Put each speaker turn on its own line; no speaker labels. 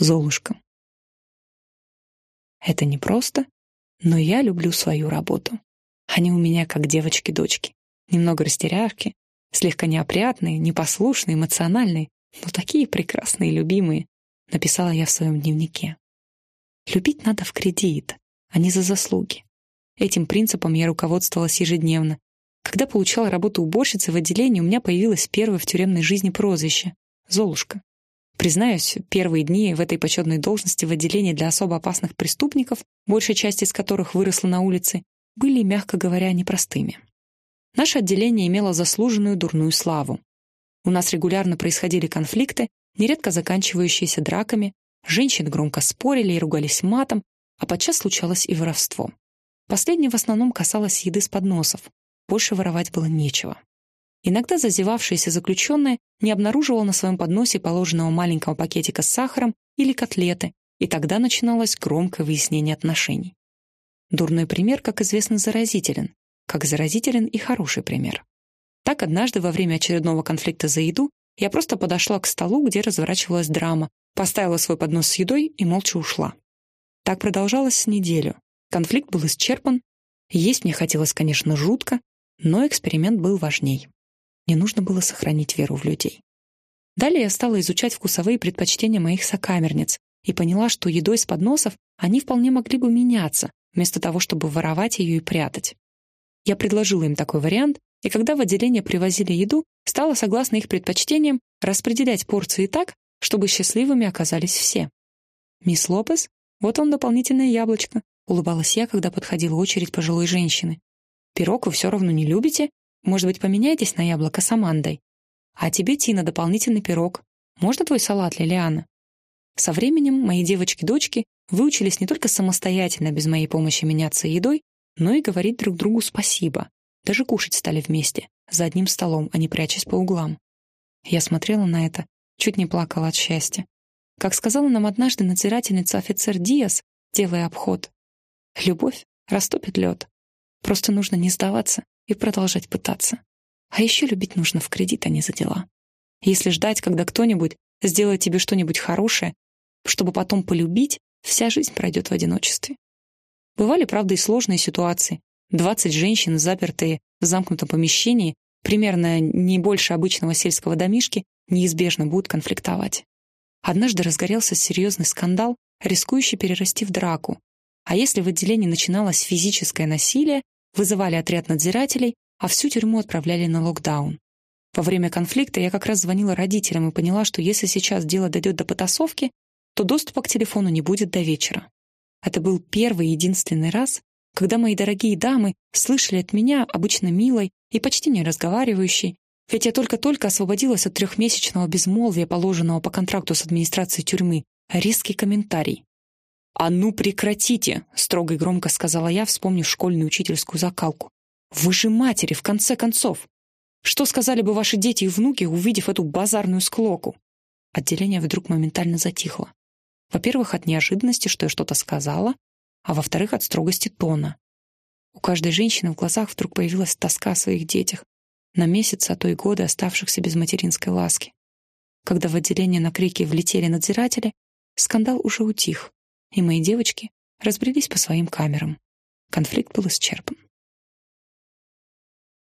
Золушка. Это непросто, но я люблю свою работу. Они у меня как девочки-дочки. Немного растеряшки, слегка неопрятные, непослушные, эмоциональные, но такие прекрасные и любимые, написала я в своем дневнике. Любить надо в кредит, а не за заслуги. Этим принципом я руководствовалась ежедневно. Когда получала работу уборщицы в отделении, у меня появилось первое в тюремной жизни прозвище — Золушка. Признаюсь, первые дни в этой почетной должности в отделении для особо опасных преступников, большая часть из которых выросла на улице, были, мягко говоря, непростыми. Наше отделение имело заслуженную дурную славу. У нас регулярно происходили конфликты, нередко заканчивающиеся драками, женщины громко спорили и ругались матом, а подчас случалось и воровство. Последнее в основном касалось еды с подносов. Больше воровать было нечего. Иногда зазевавшаяся заключенная не обнаруживала на своем подносе положенного маленького пакетика с сахаром или котлеты, и тогда начиналось громкое выяснение отношений. Дурной пример, как известно, заразителен, как заразителен и хороший пример. Так однажды во время очередного конфликта за еду я просто подошла к столу, где разворачивалась драма, поставила свой поднос с едой и молча ушла. Так продолжалось неделю. Конфликт был исчерпан. Есть мне хотелось, конечно, жутко, но эксперимент был важней. Мне нужно было сохранить веру в людей. Далее я стала изучать вкусовые предпочтения моих сокамерниц и поняла, что едой с подносов они вполне могли бы меняться, вместо того, чтобы воровать ее и прятать. Я предложила им такой вариант, и когда в отделение привозили еду, стала, согласно их предпочтениям, распределять порции так, чтобы счастливыми оказались все. «Мисс Лопес, вот вам дополнительное яблочко», — улыбалась я, когда подходила очередь пожилой женщины. «Пирог вы все равно не любите, может быть, поменяйтесь на яблоко с Амандой? А тебе, Тина, дополнительный пирог. Можно твой салат, Лилиана?» Со временем мои девочки-дочки выучились не только самостоятельно, без моей помощи меняться едой, но и говорить друг другу спасибо. Даже кушать стали вместе, за одним столом, а не прячась по углам. Я смотрела на это, чуть не плакала от счастья. Как сказала нам однажды надзирательница офицер Диас, делая обход, «Любовь растопит лед. Просто нужно не сдаваться и продолжать пытаться. А еще любить нужно в кредит, а не за дела. Если ждать, когда кто-нибудь сделает тебе что-нибудь хорошее, чтобы потом полюбить, вся жизнь пройдет в одиночестве. Бывали, правда, и сложные ситуации. Двадцать женщин, запертые в замкнутом помещении, примерно не больше обычного сельского домишки, неизбежно будут конфликтовать. Однажды разгорелся серьезный скандал, рискующий перерасти в драку. А если в отделении начиналось физическое насилие, вызывали отряд надзирателей, а всю тюрьму отправляли на локдаун. Во время конфликта я как раз звонила родителям и поняла, что если сейчас дело дойдет до потасовки, то доступа к телефону не будет до вечера. Это был первый и единственный раз, когда мои дорогие дамы слышали от меня, обычно милой и почти не разговаривающей, ведь я только-только освободилась от трехмесячного безмолвия, положенного по контракту с администрацией тюрьмы, резкий комментарий. «А ну прекратите!» — строго и громко сказала я, вспомнив школьную учительскую закалку. «Вы же матери, в конце концов! Что сказали бы ваши дети и внуки, увидев эту базарную склоку?» Отделение вдруг моментально затихло. Во-первых, от неожиданности, что я что-то сказала, а во-вторых, от строгости тона. У каждой женщины в глазах вдруг появилась тоска о своих детях, на месяцы, а то и годы оставшихся без материнской ласки. Когда в отделение на крики влетели надзиратели, скандал уже утих, и мои девочки разбрелись по своим камерам. Конфликт был исчерпан.